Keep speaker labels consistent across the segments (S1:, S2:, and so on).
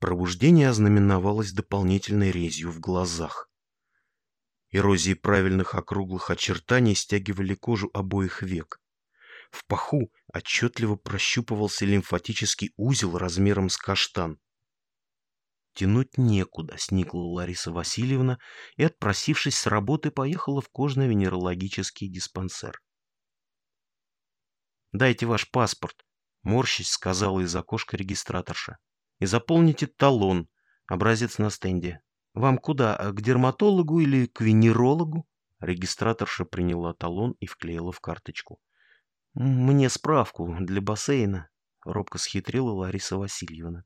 S1: Пробуждение ознаменовалось дополнительной резью в глазах. Эрозии правильных округлых очертаний стягивали кожу обоих век. В паху отчетливо прощупывался лимфатический узел размером с каштан. Тянуть некуда, сникла Лариса Васильевна и, отпросившись с работы, поехала в кожно-венерологический диспансер. «Дайте ваш паспорт», — морщись сказала из окошка регистраторша. «И заполните талон, образец на стенде. Вам куда, к дерматологу или к венерологу?» Регистраторша приняла талон и вклеила в карточку. «Мне справку для бассейна», — робко схитрила Лариса Васильевна.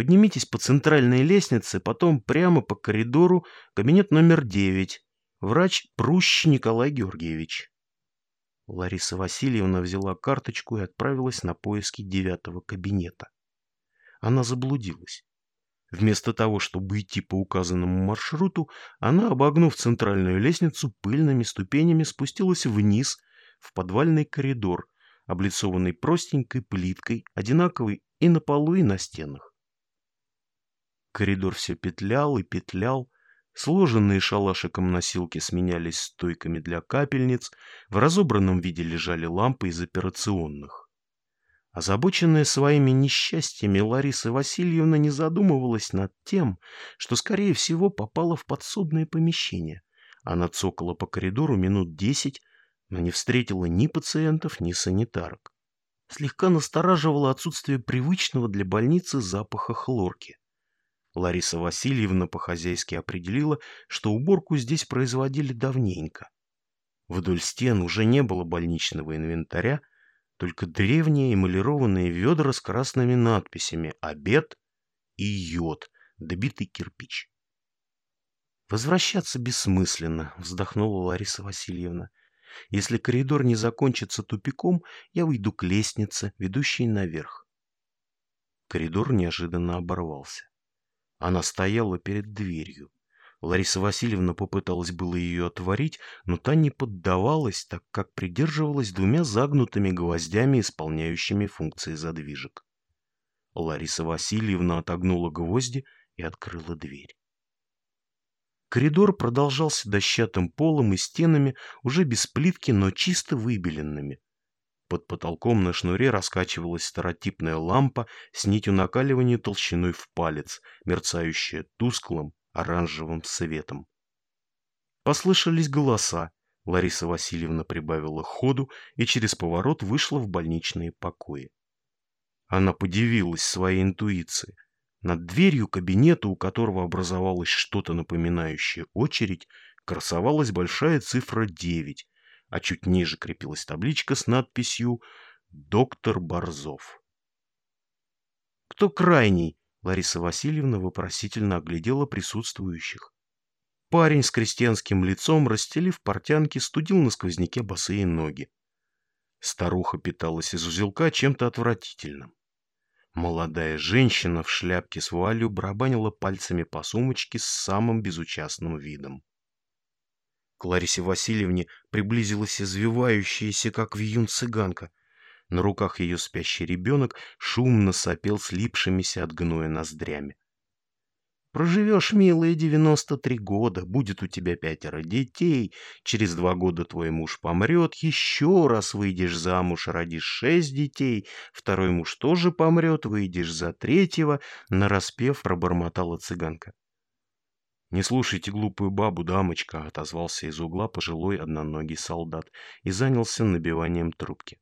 S1: Поднимитесь по центральной лестнице, потом прямо по коридору, кабинет номер девять. Врач Прущ Николай Георгиевич. Лариса Васильевна взяла карточку и отправилась на поиски девятого кабинета. Она заблудилась. Вместо того, чтобы идти по указанному маршруту, она, обогнув центральную лестницу, пыльными ступенями спустилась вниз, в подвальный коридор, облицованный простенькой плиткой, одинаковый и на полу, и на стенах. Коридор все петлял и петлял. Сложенные шалашиком носилки сменялись стойками для капельниц, в разобранном виде лежали лампы из операционных. Озабоченная своими несчастьями, Лариса Васильевна не задумывалась над тем, что, скорее всего, попала в подсобное помещение. Она цокала по коридору минут десять, но не встретила ни пациентов, ни санитарок. Слегка настораживало отсутствие привычного для больницы запаха хлорки. Лариса Васильевна по-хозяйски определила, что уборку здесь производили давненько. Вдоль стен уже не было больничного инвентаря, только древние эмалированные ведра с красными надписями «Обед» и «Йод», добитый кирпич. «Возвращаться бессмысленно», — вздохнула Лариса Васильевна. «Если коридор не закончится тупиком, я выйду к лестнице, ведущей наверх». Коридор неожиданно оборвался. Она стояла перед дверью. Лариса Васильевна попыталась было ее отворить, но та не поддавалась, так как придерживалась двумя загнутыми гвоздями, исполняющими функции задвижек. Лариса Васильевна отогнула гвозди и открыла дверь. Коридор продолжался дощатым полом и стенами, уже без плитки, но чисто выбеленными. Под потолком на шнуре раскачивалась старотипная лампа с нитью накаливания толщиной в палец, мерцающая тусклым оранжевым светом. Послышались голоса. Лариса Васильевна прибавила ходу и через поворот вышла в больничные покои. Она подивилась своей интуиции. Над дверью кабинета, у которого образовалось что-то напоминающее очередь, красовалась большая цифра 9, а чуть ниже крепилась табличка с надписью «Доктор Борзов». «Кто крайний?» — Лариса Васильевна вопросительно оглядела присутствующих. Парень с крестьянским лицом, расстелив портянки, студил на сквозняке босые ноги. Старуха питалась из узелка чем-то отвратительным. Молодая женщина в шляпке с вуалью барабанила пальцами по сумочке с самым безучастным видом. К Ларисе Васильевне приблизилась извивающаяся, как вьюн цыганка. На руках ее спящий ребенок шумно сопел слипшимися от гноя ноздрями. Проживешь, девяносто три года, будет у тебя пятеро детей, через два года твой муж помрет, еще раз выйдешь замуж, родишь шесть детей, второй муж тоже помрет, выйдешь за третьего, нараспев пробормотала цыганка. «Не слушайте глупую бабу, дамочка», — отозвался из угла пожилой одноногий солдат и занялся набиванием трубки.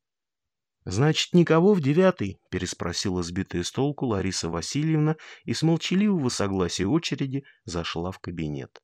S1: «Значит, никого в девятый?» — переспросила сбитая с толку Лариса Васильевна и с молчаливого согласия очереди зашла в кабинет.